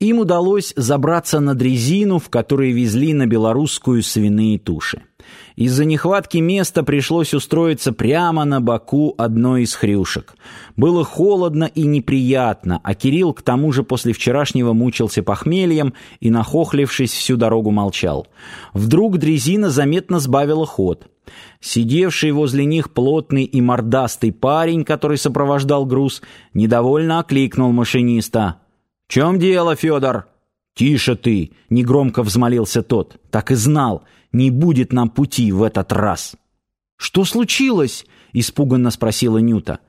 Им удалось забраться на дрезину, в которой везли на белорусскую свиные туши. Из-за нехватки места пришлось устроиться прямо на боку одной из хрюшек. Было холодно и неприятно, а Кирилл к тому же после вчерашнего мучился похмельем и, нахохлившись, всю дорогу молчал. Вдруг дрезина заметно сбавила ход. Сидевший возле них плотный и мордастый парень, который сопровождал груз, недовольно окликнул машиниста. «В чем дело, Федор?» «Тише ты!» — негромко взмолился тот. «Так и знал, не будет нам пути в этот раз». «Что случилось?» — испуганно спросила Нюта.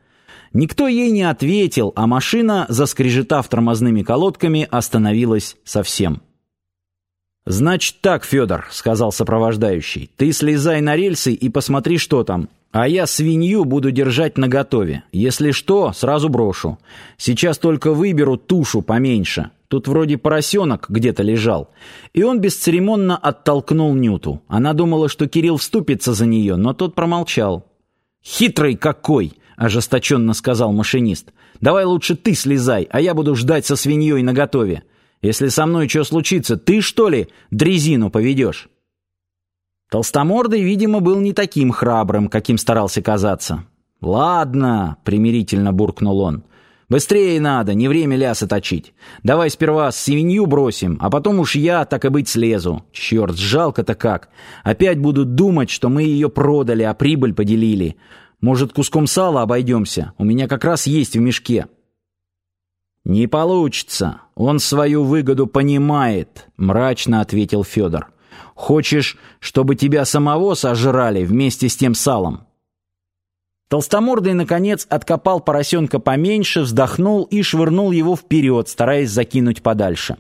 Никто ей не ответил, а машина, заскрежетав тормозными колодками, остановилась совсем. «Значит так, Федор», — сказал сопровождающий, — «ты слезай на рельсы и посмотри, что там. А я свинью буду держать наготове. Если что, сразу брошу. Сейчас только выберу тушу поменьше. Тут вроде поросенок где-то лежал. И он бесцеремонно оттолкнул Нюту. Она думала, что Кирилл вступится за нее, но тот промолчал. «Хитрый какой!» — ожесточенно сказал машинист. «Давай лучше ты слезай, а я буду ждать со свиньей наготове. Если со мной что случится, ты, что ли, дрезину поведешь?» Толстомордый, видимо, был не таким храбрым, каким старался казаться. «Ладно», — примирительно буркнул он, — «быстрее надо, не время лясы точить. Давай сперва свинью бросим, а потом уж я, так и быть, слезу. Черт, жалко-то как. Опять будут думать, что мы ее продали, а прибыль поделили. Может, куском сала обойдемся? У меня как раз есть в мешке». «Не получится. Он свою выгоду понимает», — мрачно ответил Федор. Хочешь, чтобы тебя самого сожрали вместе с тем салом?» Толстомордый, наконец, откопал поросенка поменьше, вздохнул и швырнул его вперед, стараясь закинуть подальше.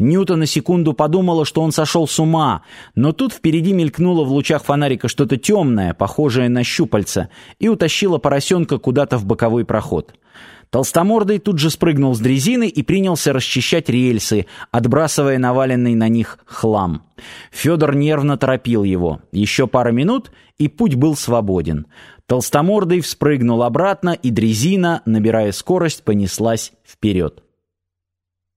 Ньюта на секунду подумала, что он сошел с ума, но тут впереди мелькнуло в лучах фонарика что-то темное, похожее на щупальца, и утащило поросенка куда-то в боковой проход. Толстомордый тут же спрыгнул с дрезины и принялся расчищать рельсы, отбрасывая наваленный на них хлам. Федор нервно торопил его. Еще пара минут, и путь был свободен. Толстомордый вспрыгнул обратно, и дрезина, набирая скорость, понеслась вперед.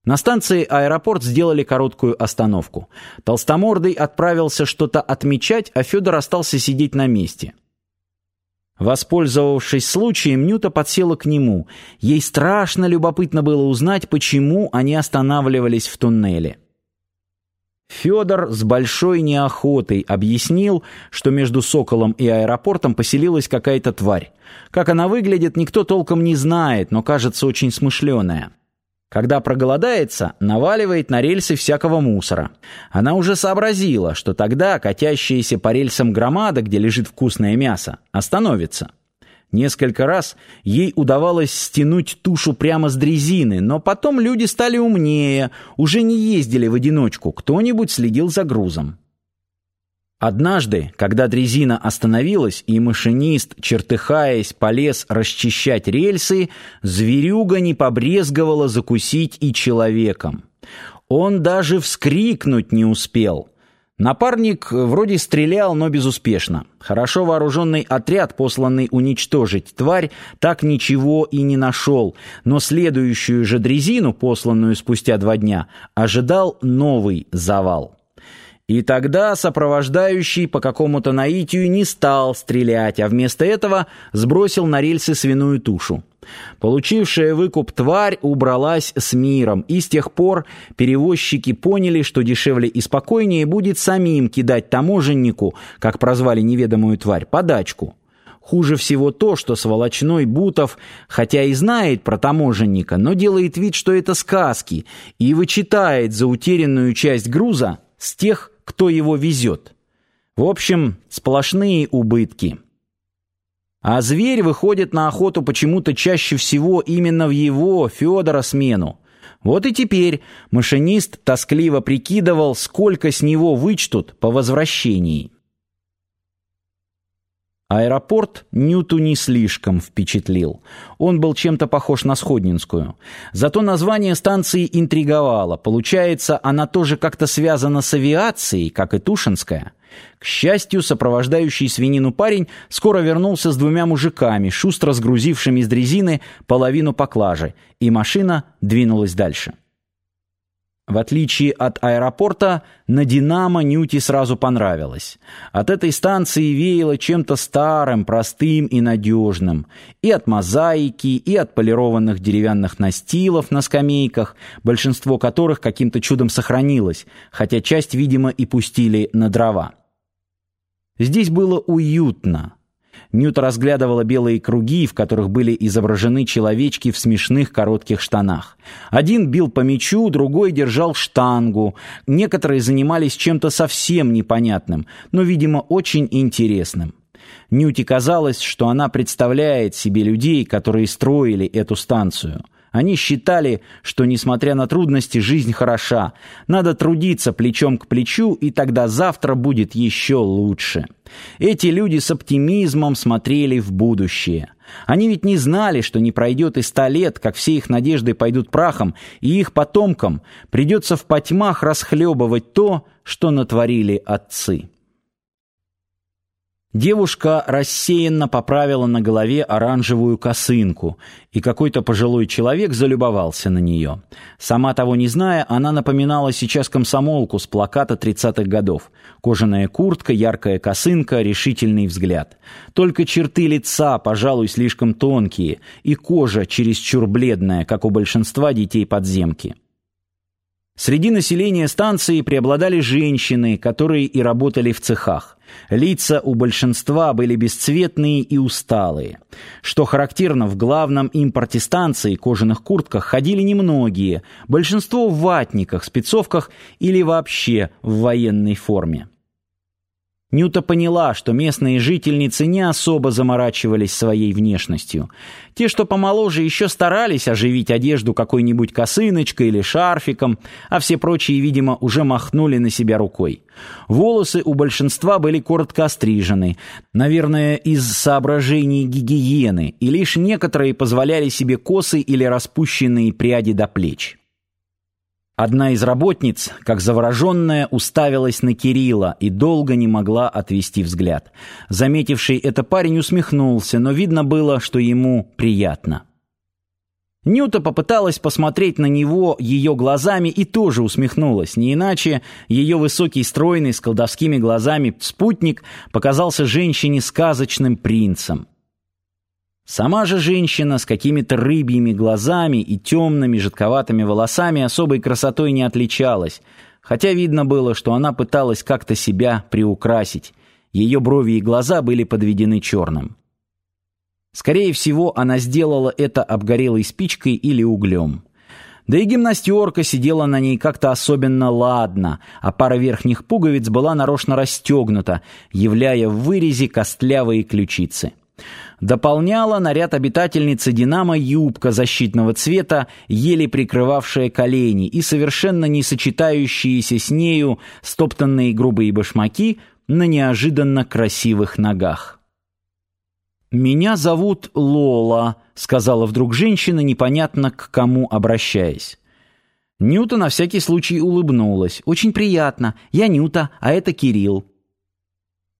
На станции аэропорт сделали короткую остановку. Толстомордый отправился что-то отмечать, а Федор остался сидеть на месте. Воспользовавшись случаем, Нюта подсела к нему. Ей страшно любопытно было узнать, почему они останавливались в туннеле. Федор с большой неохотой объяснил, что между Соколом и аэропортом поселилась какая-то тварь. Как она выглядит, никто толком не знает, но кажется очень смышленая. Когда проголодается, наваливает на рельсы всякого мусора. Она уже сообразила, что тогда катящаяся по рельсам громада, где лежит вкусное мясо, остановится. Несколько раз ей удавалось стянуть тушу прямо с дрезины, но потом люди стали умнее, уже не ездили в одиночку, кто-нибудь следил за грузом. Однажды, когда дрезина остановилась и машинист, чертыхаясь, полез расчищать рельсы, зверюга не побрезговала закусить и человеком. Он даже вскрикнуть не успел. Напарник вроде стрелял, но безуспешно. Хорошо вооруженный отряд, посланный уничтожить тварь, так ничего и не нашел, но следующую же дрезину, посланную спустя два дня, ожидал новый завал. И тогда сопровождающий по какому-то наитию не стал стрелять, а вместо этого сбросил на рельсы свиную тушу. Получившая выкуп тварь убралась с миром, и с тех пор перевозчики поняли, что дешевле и спокойнее будет самим кидать таможеннику, как прозвали неведомую тварь, подачку. Хуже всего то, что сволочной Бутов, хотя и знает про таможенника, но делает вид, что это сказки, и вычитает за утерянную часть груза с тех, кто его везет. В общем, сплошные убытки. А зверь выходит на охоту почему-то чаще всего именно в его, Федора, смену. Вот и теперь машинист тоскливо прикидывал, сколько с него вычтут по возвращении. Аэропорт Нюту не слишком впечатлил. Он был чем-то похож на Сходнинскую. Зато название станции интриговало. Получается, она тоже как-то связана с авиацией, как и Тушинская. К счастью, сопровождающий свинину парень скоро вернулся с двумя мужиками, шустро сгрузившими из дрезины половину поклажи, и машина двинулась дальше. В отличие от аэропорта, на «Динамо» Нюти сразу понравилось. От этой станции веяло чем-то старым, простым и надежным. И от мозаики, и от полированных деревянных настилов на скамейках, большинство которых каким-то чудом сохранилось, хотя часть, видимо, и пустили на дрова. Здесь было уютно. Ньют разглядывала белые круги, в которых были изображены человечки в смешных коротких штанах. Один бил по мячу, другой держал штангу. Некоторые занимались чем-то совсем непонятным, но, видимо, очень интересным. Нюте казалось, что она представляет себе людей, которые строили эту станцию. Они считали, что, несмотря на трудности, жизнь хороша. Надо трудиться плечом к плечу, и тогда завтра будет еще лучше. Эти люди с оптимизмом смотрели в будущее. Они ведь не знали, что не пройдет и ста лет, как все их надежды пойдут прахом, и их потомкам придется в потьмах расхлебывать то, что натворили отцы. Девушка рассеянно поправила на голове оранжевую косынку, и какой-то пожилой человек залюбовался на нее. Сама того не зная, она напоминала сейчас комсомолку с плаката 30-х годов. Кожаная куртка, яркая косынка, решительный взгляд. Только черты лица, пожалуй, слишком тонкие, и кожа чересчур бледная, как у большинства детей подземки. Среди населения станции преобладали женщины, которые и работали в цехах. Лица у большинства были бесцветные и усталые. Что характерно, в главном импорте станции кожаных куртках ходили немногие, большинство в ватниках, спецовках или вообще в военной форме. Нюта поняла, что местные жительницы не особо заморачивались своей внешностью. Те, что помоложе, еще старались оживить одежду какой-нибудь косыночкой или шарфиком, а все прочие, видимо, уже махнули на себя рукой. Волосы у большинства были коротко острижены, наверное, из соображений гигиены, и лишь некоторые позволяли себе косы или распущенные пряди до плеч. Одна из работниц, как завороженная, уставилась на Кирилла и долго не могла отвести взгляд. Заметивший это парень усмехнулся, но видно было, что ему приятно. Нюта попыталась посмотреть на него ее глазами и тоже усмехнулась. Не иначе ее высокий, стройный, с колдовскими глазами спутник показался женщине сказочным принцем. Сама же женщина с какими-то рыбьими глазами и темными жидковатыми волосами особой красотой не отличалась, хотя видно было, что она пыталась как-то себя приукрасить. Ее брови и глаза были подведены черным. Скорее всего, она сделала это обгорелой спичкой или углем. Да и гимнастерка сидела на ней как-то особенно ладно, а пара верхних пуговиц была нарочно расстегнута, являя в вырезе костлявые ключицы. Дополняла наряд обитательницы «Динамо» юбка защитного цвета, еле прикрывавшая колени, и совершенно не сочетающиеся с нею стоптанные грубые башмаки на неожиданно красивых ногах. «Меня зовут Лола», — сказала вдруг женщина, непонятно к кому обращаясь. Нюта на всякий случай улыбнулась. «Очень приятно. Я Нюта, а это Кирилл».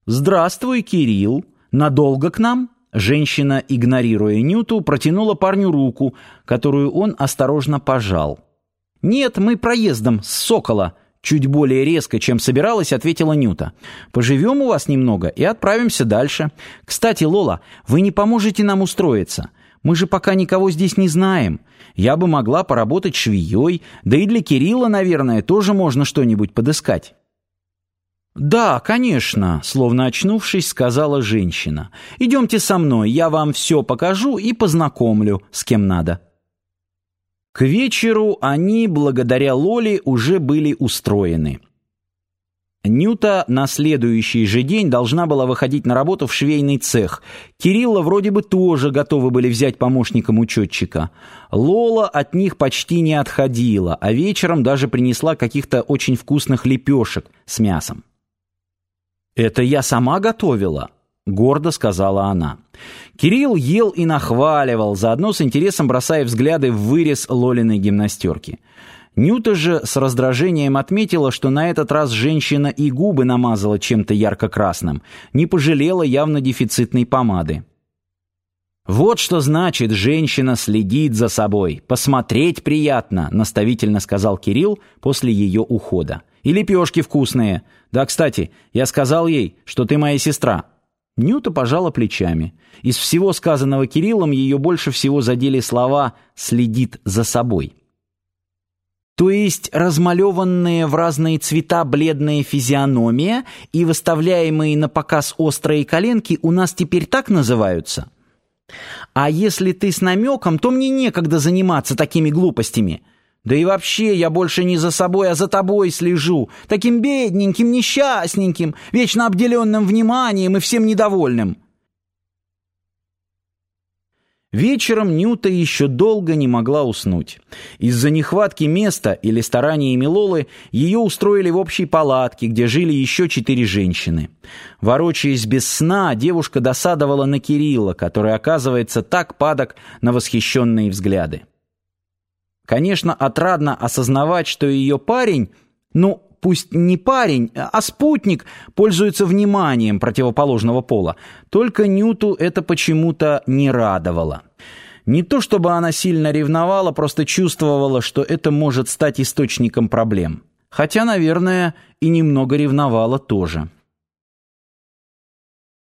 «Здравствуй, Кирилл. Надолго к нам?» Женщина, игнорируя Нюту, протянула парню руку, которую он осторожно пожал. «Нет, мы проездом, с Сокола», — чуть более резко, чем собиралась, ответила Нюта. «Поживем у вас немного и отправимся дальше. Кстати, Лола, вы не поможете нам устроиться. Мы же пока никого здесь не знаем. Я бы могла поработать швеей, да и для Кирилла, наверное, тоже можно что-нибудь подыскать». «Да, конечно», — словно очнувшись, сказала женщина. «Идемте со мной, я вам все покажу и познакомлю, с кем надо». К вечеру они, благодаря Лоле, уже были устроены. Нюта на следующий же день должна была выходить на работу в швейный цех. Кирилла вроде бы тоже готовы были взять помощником учетчика. Лола от них почти не отходила, а вечером даже принесла каких-то очень вкусных лепешек с мясом. «Это я сама готовила», — гордо сказала она. Кирилл ел и нахваливал, заодно с интересом бросая взгляды в вырез Лолиной гимнастерки. Нюта же с раздражением отметила, что на этот раз женщина и губы намазала чем-то ярко-красным, не пожалела явно дефицитной помады. Вот что значит женщина следит за собой. Посмотреть приятно, наставительно сказал Кирилл после ее ухода. И лепешки вкусные. Да, кстати, я сказал ей, что ты моя сестра. Нюта пожала плечами. Из всего сказанного Кириллом ее больше всего задели слова «следит за собой». То есть размалеванные в разные цвета бледная физиономия и выставляемые на показ острые коленки у нас теперь так называются? А если ты с намеком, то мне некогда заниматься такими глупостями. Да и вообще я больше не за собой, а за тобой слежу, таким бедненьким, несчастненьким, вечно обделенным вниманием и всем недовольным. Вечером Нюта еще долго не могла уснуть. Из-за нехватки места или старания Милолы ее устроили в общей палатке, где жили еще четыре женщины. Ворочаясь без сна, девушка досадовала на Кирилла, который, оказывается, так падок на восхищенные взгляды. Конечно, отрадно осознавать, что ее парень, ну, пусть не парень, а спутник, пользуется вниманием противоположного пола. Только Нюту это почему-то не радовало. Не то чтобы она сильно ревновала, просто чувствовала, что это может стать источником проблем. Хотя, наверное, и немного ревновала тоже.